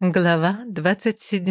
Глава 27.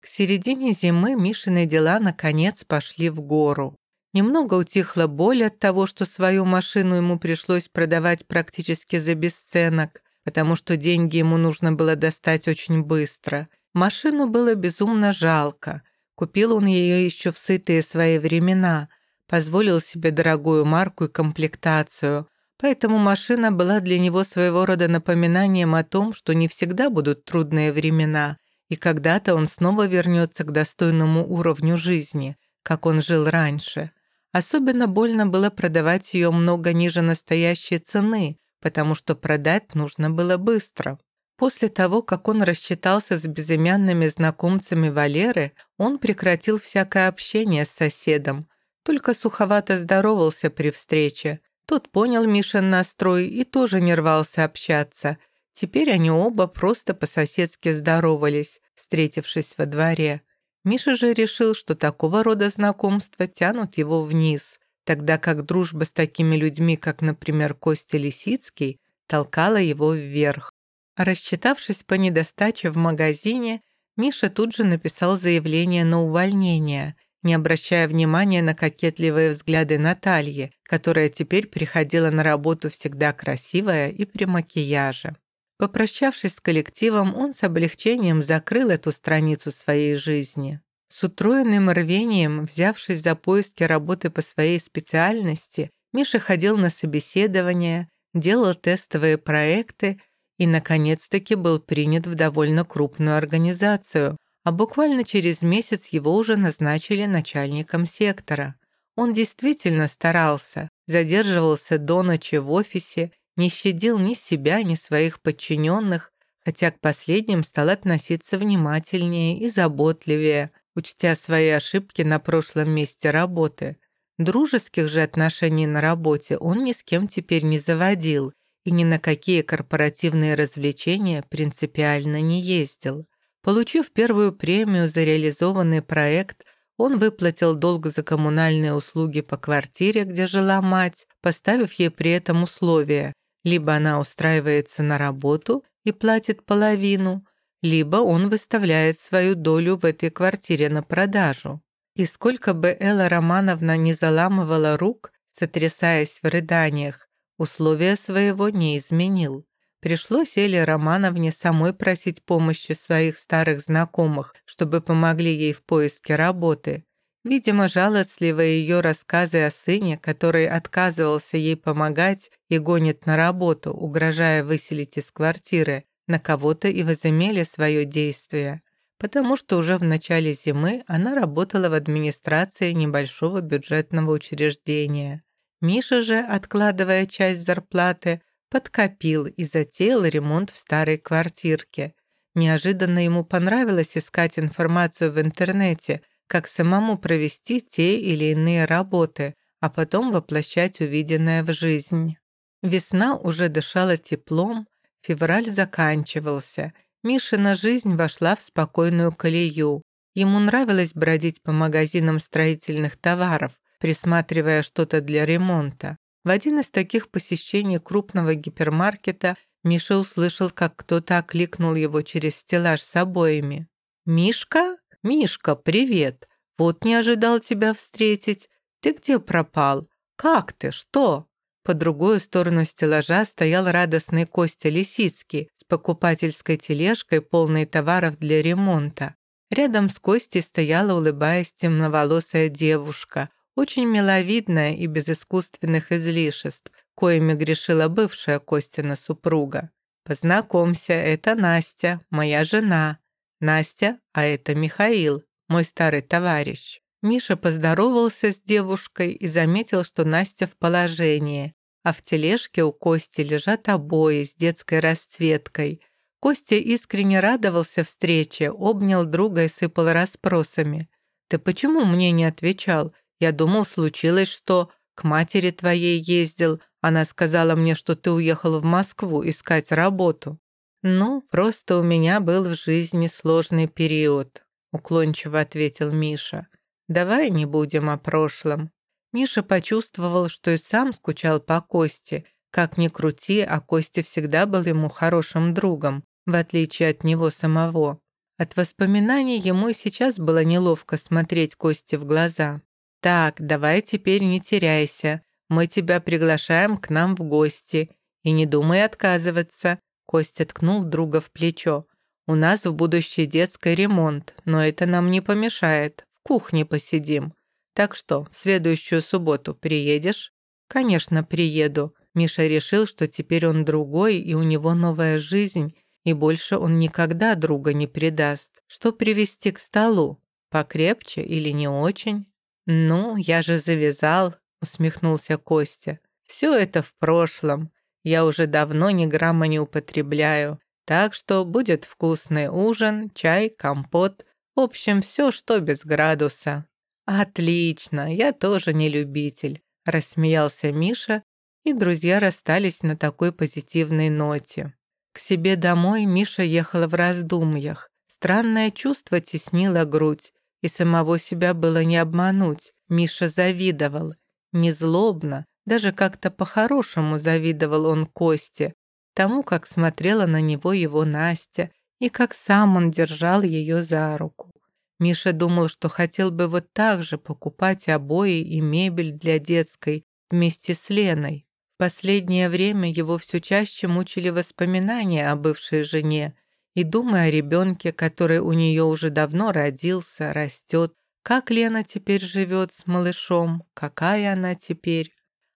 К середине зимы Мишины дела наконец пошли в гору. Немного утихла боль от того, что свою машину ему пришлось продавать практически за бесценок, потому что деньги ему нужно было достать очень быстро. Машину было безумно жалко. Купил он ее еще в сытые свои времена, позволил себе дорогую марку и комплектацию – Поэтому машина была для него своего рода напоминанием о том, что не всегда будут трудные времена, и когда-то он снова вернется к достойному уровню жизни, как он жил раньше. Особенно больно было продавать ее много ниже настоящей цены, потому что продать нужно было быстро. После того, как он рассчитался с безымянными знакомцами Валеры, он прекратил всякое общение с соседом, только суховато здоровался при встрече, тот понял Мишин настрой и тоже не рвался общаться. Теперь они оба просто по-соседски здоровались, встретившись во дворе. Миша же решил, что такого рода знакомства тянут его вниз, тогда как дружба с такими людьми, как, например, Костя Лисицкий, толкала его вверх. Рассчитавшись по недостаче в магазине, Миша тут же написал заявление на увольнение – не обращая внимания на кокетливые взгляды Натальи, которая теперь приходила на работу всегда красивая и при макияже. Попрощавшись с коллективом, он с облегчением закрыл эту страницу своей жизни. С утроенным рвением, взявшись за поиски работы по своей специальности, Миша ходил на собеседования, делал тестовые проекты и, наконец-таки, был принят в довольно крупную организацию, а буквально через месяц его уже назначили начальником сектора. Он действительно старался, задерживался до ночи в офисе, не щадил ни себя, ни своих подчиненных, хотя к последним стал относиться внимательнее и заботливее, учтя свои ошибки на прошлом месте работы. Дружеских же отношений на работе он ни с кем теперь не заводил и ни на какие корпоративные развлечения принципиально не ездил. Получив первую премию за реализованный проект, он выплатил долг за коммунальные услуги по квартире, где жила мать, поставив ей при этом условие либо она устраивается на работу и платит половину, либо он выставляет свою долю в этой квартире на продажу. И сколько бы Элла Романовна не заламывала рук, сотрясаясь в рыданиях, условия своего не изменил. Пришлось Эле Романовне самой просить помощи своих старых знакомых, чтобы помогли ей в поиске работы. Видимо, жалостливые ее рассказы о сыне, который отказывался ей помогать и гонит на работу, угрожая выселить из квартиры, на кого-то и возымели свое действие, потому что уже в начале зимы она работала в администрации небольшого бюджетного учреждения. Миша же, откладывая часть зарплаты, подкопил и затеял ремонт в старой квартирке. Неожиданно ему понравилось искать информацию в интернете, как самому провести те или иные работы, а потом воплощать увиденное в жизнь. Весна уже дышала теплом, февраль заканчивался. Мишина жизнь вошла в спокойную колею. Ему нравилось бродить по магазинам строительных товаров, присматривая что-то для ремонта. В один из таких посещений крупного гипермаркета Миша услышал, как кто-то окликнул его через стеллаж с обоями. «Мишка? Мишка, привет! Вот не ожидал тебя встретить. Ты где пропал? Как ты? Что?» По другую сторону стеллажа стоял радостный Костя Лисицкий с покупательской тележкой, полной товаров для ремонта. Рядом с Костей стояла, улыбаясь, темноволосая девушка – очень миловидная и без искусственных излишеств, коими грешила бывшая Костина супруга. «Познакомься, это Настя, моя жена. Настя, а это Михаил, мой старый товарищ». Миша поздоровался с девушкой и заметил, что Настя в положении, а в тележке у Кости лежат обои с детской расцветкой. Костя искренне радовался встрече, обнял друга и сыпал расспросами. «Ты почему мне не отвечал? Я думал, случилось что. К матери твоей ездил. Она сказала мне, что ты уехал в Москву искать работу. Ну, просто у меня был в жизни сложный период, уклончиво ответил Миша. Давай не будем о прошлом. Миша почувствовал, что и сам скучал по Косте. Как ни крути, а Костя всегда был ему хорошим другом. в отличие от него самого. От воспоминаний ему и сейчас было неловко смотреть Косте в глаза. «Так, давай теперь не теряйся. Мы тебя приглашаем к нам в гости. И не думай отказываться». Костя ткнул друга в плечо. «У нас в будущей детской ремонт, но это нам не помешает. В кухне посидим. Так что, в следующую субботу приедешь?» «Конечно, приеду». Миша решил, что теперь он другой, и у него новая жизнь, и больше он никогда друга не предаст. Что привести к столу? Покрепче или не очень? «Ну, я же завязал», — усмехнулся Костя. «Все это в прошлом. Я уже давно ни грамма не употребляю. Так что будет вкусный ужин, чай, компот. В общем, все, что без градуса». «Отлично, я тоже не любитель», — рассмеялся Миша, и друзья расстались на такой позитивной ноте. К себе домой Миша ехала в раздумьях. Странное чувство теснило грудь, и самого себя было не обмануть. Миша завидовал. Не злобно, даже как-то по-хорошему завидовал он Косте, тому, как смотрела на него его Настя, и как сам он держал ее за руку. Миша думал, что хотел бы вот так же покупать обои и мебель для детской вместе с Леной. Последнее время его все чаще мучили воспоминания о бывшей жене и думая о ребенке, который у нее уже давно родился, растет, как Лена теперь живет с малышом, какая она теперь.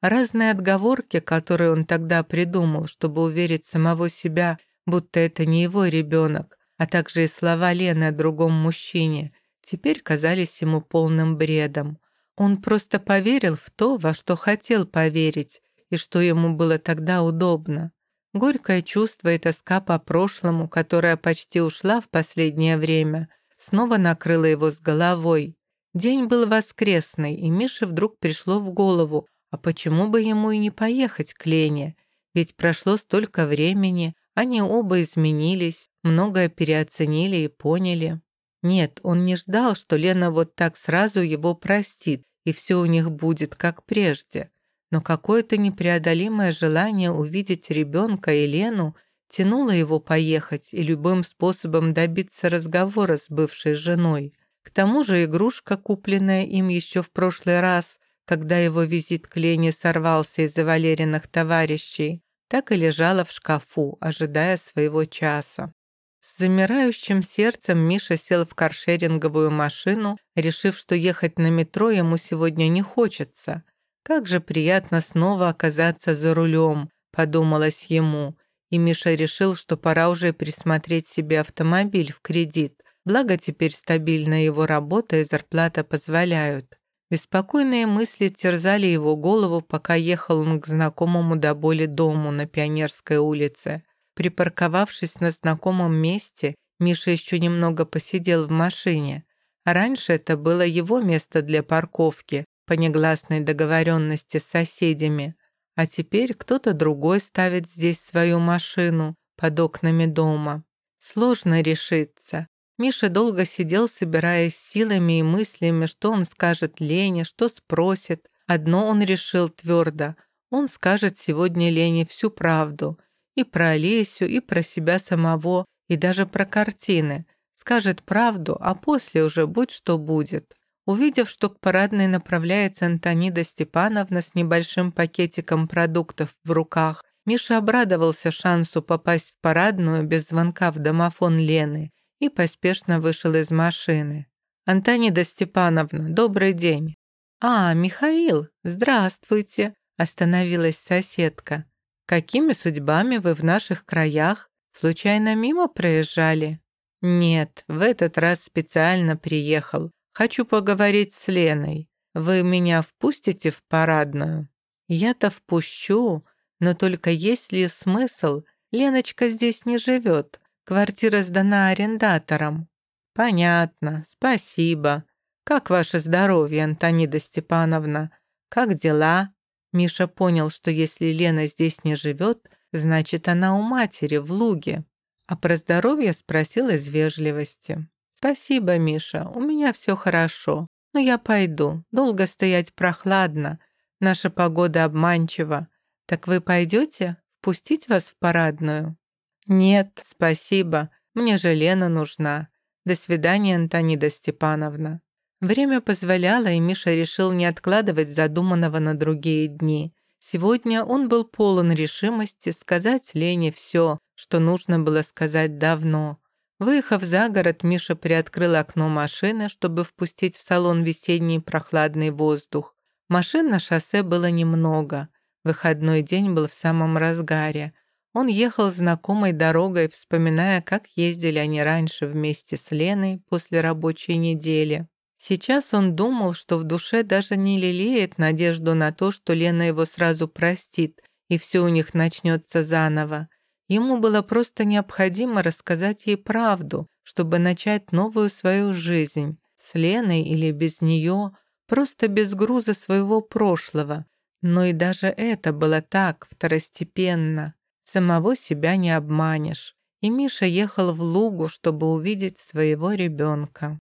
Разные отговорки, которые он тогда придумал, чтобы уверить самого себя, будто это не его ребенок, а также и слова Лены о другом мужчине, теперь казались ему полным бредом. Он просто поверил в то, во что хотел поверить, и что ему было тогда удобно. Горькое чувство и тоска по прошлому, которая почти ушла в последнее время, снова накрыло его с головой. День был воскресный, и Мише вдруг пришло в голову, а почему бы ему и не поехать к Лене? Ведь прошло столько времени, они оба изменились, многое переоценили и поняли. Нет, он не ждал, что Лена вот так сразу его простит, и все у них будет как прежде но какое-то непреодолимое желание увидеть ребенка и Лену тянуло его поехать и любым способом добиться разговора с бывшей женой. К тому же игрушка, купленная им еще в прошлый раз, когда его визит к Лене сорвался из-за Валериных товарищей, так и лежала в шкафу, ожидая своего часа. С замирающим сердцем Миша сел в каршеринговую машину, решив, что ехать на метро ему сегодня не хочется. Как же приятно снова оказаться за рулем, подумалось ему. И Миша решил, что пора уже присмотреть себе автомобиль в кредит. Благо теперь стабильная его работа и зарплата позволяют. Беспокойные мысли терзали его голову, пока ехал он к знакомому до боли дому на Пионерской улице. Припарковавшись на знакомом месте, Миша еще немного посидел в машине. Раньше это было его место для парковки, по негласной договоренности с соседями, а теперь кто-то другой ставит здесь свою машину под окнами дома. Сложно решиться. Миша долго сидел, собираясь силами и мыслями, что он скажет Лене, что спросит. Одно он решил твердо. Он скажет сегодня Лене всю правду. И про Олесю, и про себя самого, и даже про картины. Скажет правду, а после уже будь что будет. Увидев, что к парадной направляется Антонида Степановна с небольшим пакетиком продуктов в руках, Миша обрадовался шансу попасть в парадную без звонка в домофон Лены и поспешно вышел из машины. «Антонида Степановна, добрый день!» «А, Михаил, здравствуйте!» – остановилась соседка. «Какими судьбами вы в наших краях? Случайно мимо проезжали?» «Нет, в этот раз специально приехал. Хочу поговорить с Леной. Вы меня впустите в парадную?» «Я-то впущу, но только есть ли смысл? Леночка здесь не живет. Квартира сдана арендатором». «Понятно. Спасибо. Как ваше здоровье, Антонида Степановна? Как дела?» Миша понял, что если Лена здесь не живет, значит, она у матери в Луге. А про здоровье спросил из вежливости. «Спасибо, Миша, у меня все хорошо. Но я пойду. Долго стоять прохладно. Наша погода обманчива. Так вы пойдете? Впустить вас в парадную?» «Нет, спасибо. Мне же Лена нужна. До свидания, Антонида Степановна». Время позволяло, и Миша решил не откладывать задуманного на другие дни. Сегодня он был полон решимости сказать Лене все, что нужно было сказать давно. Выехав за город, Миша приоткрыл окно машины, чтобы впустить в салон весенний прохладный воздух. Машин на шоссе было немного. Выходной день был в самом разгаре. Он ехал знакомой дорогой, вспоминая, как ездили они раньше вместе с Леной после рабочей недели. Сейчас он думал, что в душе даже не лелеет надежду на то, что Лена его сразу простит, и все у них начнется заново. Ему было просто необходимо рассказать ей правду, чтобы начать новую свою жизнь, с Леной или без нее, просто без груза своего прошлого. Но и даже это было так, второстепенно. Самого себя не обманешь. И Миша ехал в лугу, чтобы увидеть своего ребенка.